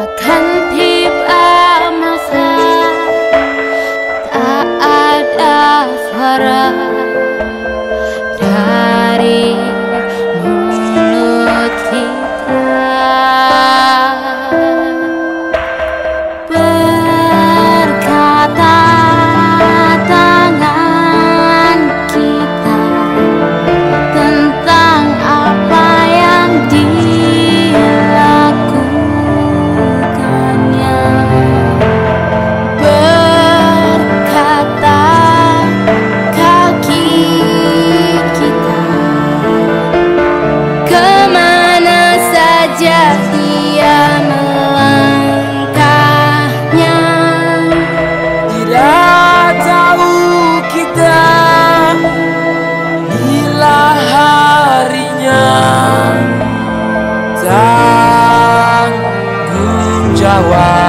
打开。wow.